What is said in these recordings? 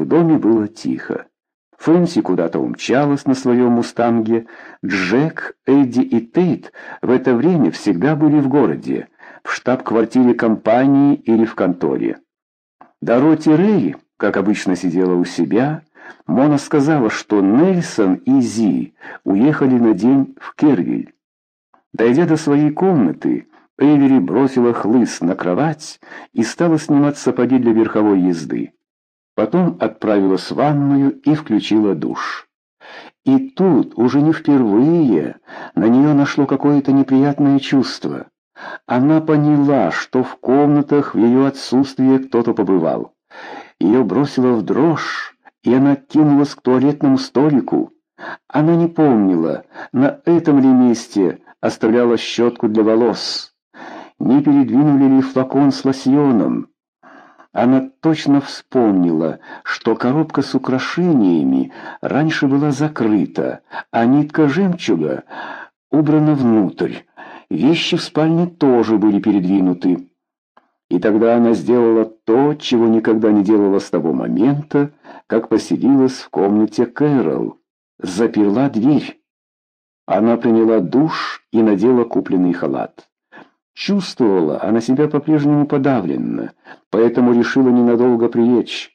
В доме было тихо. Фэнси куда-то умчалась на своем мустанге. Джек, Эдди и Тейт в это время всегда были в городе, в штаб-квартире компании или в конторе. Дороти Рэй, как обычно, сидела у себя. Мона сказала, что Нельсон и Зи уехали на день в Кервиль. Дойдя до своей комнаты, Эвери бросила хлыст на кровать и стала снимать сапоги для верховой езды. Потом отправилась в ванную и включила душ. И тут, уже не впервые, на нее нашло какое-то неприятное чувство. Она поняла, что в комнатах в ее отсутствие кто-то побывал. Ее бросило в дрожь, и она кинулась к туалетному столику. Она не помнила, на этом ли месте оставляла щетку для волос. Не передвинули ли флакон с лосьоном? Она точно вспомнила, что коробка с украшениями раньше была закрыта, а нитка жемчуга убрана внутрь. Вещи в спальне тоже были передвинуты. И тогда она сделала то, чего никогда не делала с того момента, как поселилась в комнате Кэрол. Заперла дверь. Она приняла душ и надела купленный халат. Чувствовала она себя по-прежнему подавленно, поэтому решила ненадолго прилечь.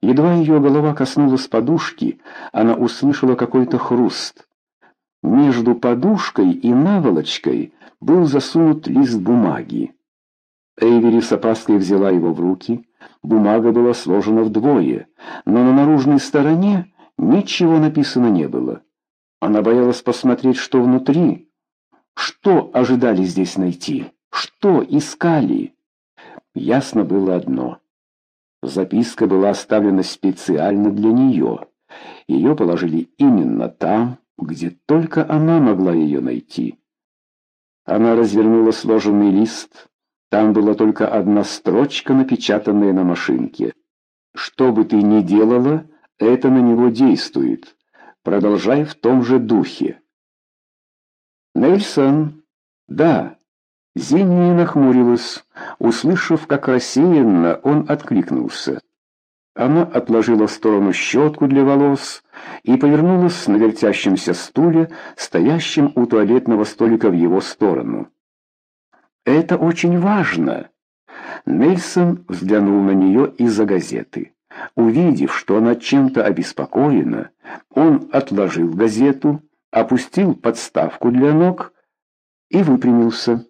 Едва ее голова коснулась подушки, она услышала какой-то хруст. Между подушкой и наволочкой был засунут лист бумаги. Эйвери с опаской взяла его в руки. Бумага была сложена вдвое, но на наружной стороне ничего написано не было. Она боялась посмотреть, что внутри. Что ожидали здесь найти? Что искали? Ясно было одно. Записка была оставлена специально для нее. Ее положили именно там, где только она могла ее найти. Она развернула сложенный лист. Там была только одна строчка, напечатанная на машинке. «Что бы ты ни делала, это на него действует. Продолжай в том же духе». «Нельсон?» «Да». Зимняя нахмурилась, услышав, как рассеянно он откликнулся. Она отложила в сторону щетку для волос и повернулась на вертящемся стуле, стоящем у туалетного столика в его сторону. «Это очень важно!» Нельсон взглянул на нее из-за газеты. Увидев, что она чем-то обеспокоена, он отложил газету, опустил подставку для ног и выпрямился.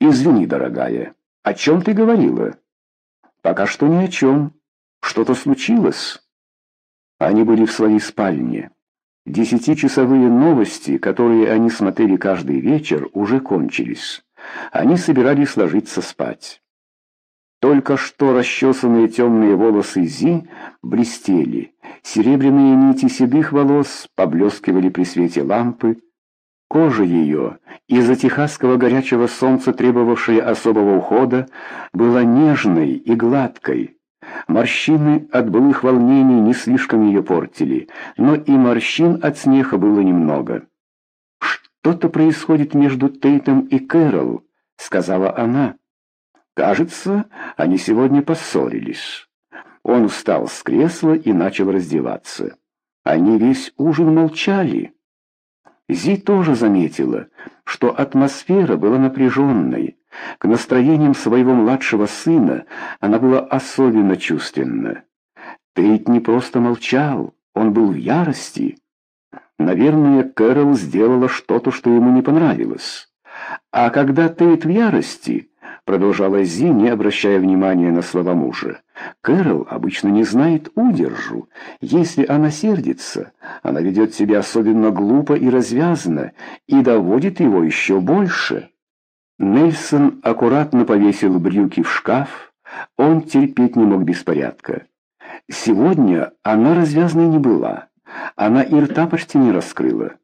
«Извини, дорогая, о чем ты говорила?» «Пока что ни о чем. Что-то случилось?» Они были в своей спальне. Десятичасовые новости, которые они смотрели каждый вечер, уже кончились. Они собирались ложиться спать. Только что расчесанные темные волосы Зи блестели, серебряные нити седых волос поблескивали при свете лампы, кожа ее, из-за техасского горячего солнца требовавшая особого ухода, была нежной и гладкой. Морщины от былых волнений не слишком ее портили, но и морщин от смеха было немного. «Что-то происходит между Тейтом и Кэрол», — сказала она. Кажется, они сегодня поссорились. Он встал с кресла и начал раздеваться. Они весь ужин молчали. Зи тоже заметила, что атмосфера была напряженной. К настроениям своего младшего сына она была особенно чувственна. Тейт не просто молчал, он был в ярости. Наверное, Кэрол сделала что-то, что ему не понравилось. А когда Тейт в ярости, продолжала Зи, не обращая внимания на слова мужа. Кэрол обычно не знает удержу. Если она сердится, она ведет себя особенно глупо и развязно и доводит его еще больше. Нельсон аккуратно повесил брюки в шкаф. Он терпеть не мог беспорядка. Сегодня она развязной не была. Она и рта почти не раскрыла.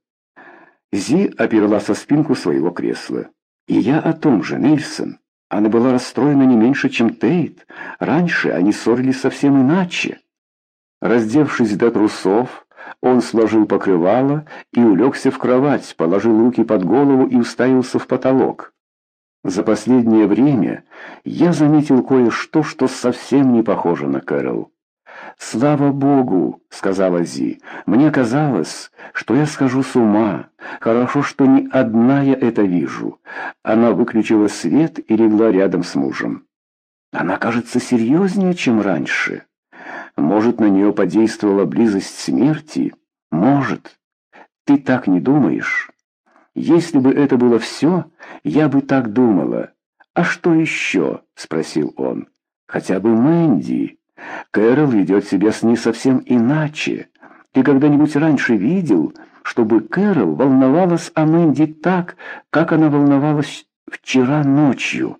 Зи оперла со спинку своего кресла. «И я о том же, Нельсон. Она была расстроена не меньше, чем Тейт. Раньше они ссорились совсем иначе. Раздевшись до трусов, он сложил покрывало и улегся в кровать, положил руки под голову и уставился в потолок. За последнее время я заметил кое-что, что совсем не похоже на Кэрол. «Слава Богу!» — сказала Зи. «Мне казалось, что я схожу с ума. Хорошо, что не одна я это вижу». Она выключила свет и легла рядом с мужем. «Она кажется серьезнее, чем раньше. Может, на нее подействовала близость смерти? Может. Ты так не думаешь? Если бы это было все, я бы так думала. А что еще?» — спросил он. «Хотя бы Мэнди». Кэрол ведет себя с ней совсем иначе. Ты когда-нибудь раньше видел, чтобы Кэрол волновалась о Мэнди так, как она волновалась вчера ночью?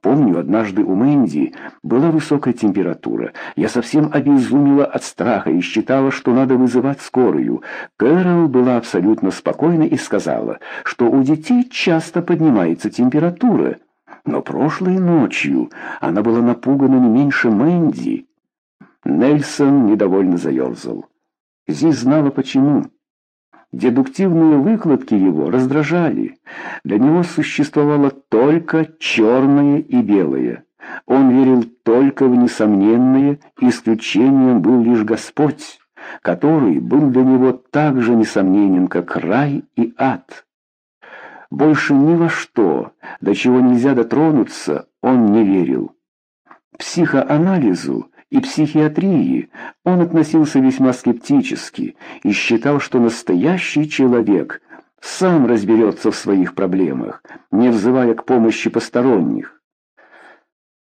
Помню, однажды у Мэнди была высокая температура. Я совсем обезумела от страха и считала, что надо вызывать скорую. Кэрол была абсолютно спокойна и сказала, что у детей часто поднимается температура. Но прошлой ночью она была напугана не меньше Мэнди. Нельсон недовольно заерзал. Зи знала почему. Дедуктивные выкладки его раздражали. Для него существовало только черное и белое. Он верил только в несомненное, исключением был лишь Господь, который был для него так же несомненен, как рай и ад. Больше ни во что, до чего нельзя дотронуться, он не верил. Психоанализу и психиатрии он относился весьма скептически и считал, что настоящий человек сам разберется в своих проблемах, не взывая к помощи посторонних.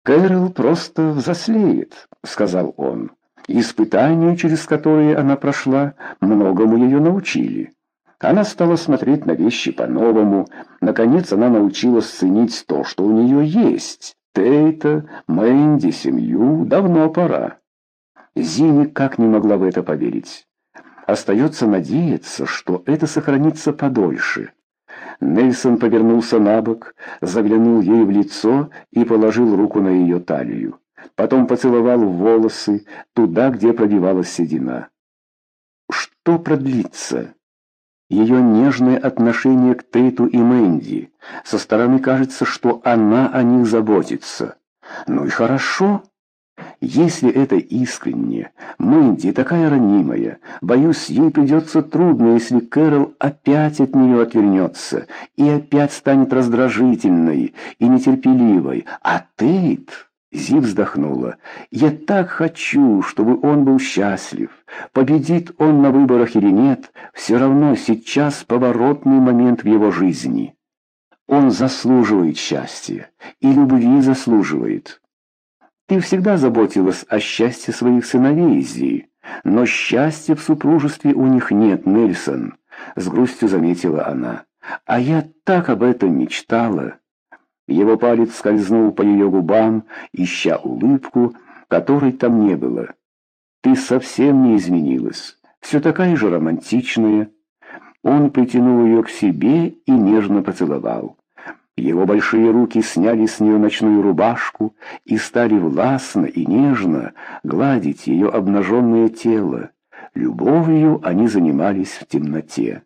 «Кэрол просто взаслеет», — сказал он. «Испытания, через которые она прошла, многому ее научили». Она стала смотреть на вещи по-новому. Наконец она научилась ценить то, что у нее есть. Тейта, Мэнди, семью, давно пора. Зи никак не могла в это поверить. Остается надеяться, что это сохранится подольше. Нельсон повернулся на бок, заглянул ей в лицо и положил руку на ее талию. Потом поцеловал волосы, туда, где пробивалась седина. «Что продлится?» Ее нежное отношение к Тейту и Мэнди. Со стороны кажется, что она о них заботится. Ну и хорошо. Если это искренне, Мэнди такая ранимая, боюсь, ей придется трудно, если Кэрол опять от нее отвернется и опять станет раздражительной и нетерпеливой. А Тейт... Зи вздохнула. «Я так хочу, чтобы он был счастлив. Победит он на выборах или нет, все равно сейчас поворотный момент в его жизни. Он заслуживает счастья, и любви заслуживает. Ты всегда заботилась о счастье своих сыновей, Зи, но счастья в супружестве у них нет, Нельсон», — с грустью заметила она. «А я так об этом мечтала». Его палец скользнул по ее губам, ища улыбку, которой там не было. «Ты совсем не изменилась, все такая же романтичная». Он притянул ее к себе и нежно поцеловал. Его большие руки сняли с нее ночную рубашку и стали властно и нежно гладить ее обнаженное тело. Любовью они занимались в темноте.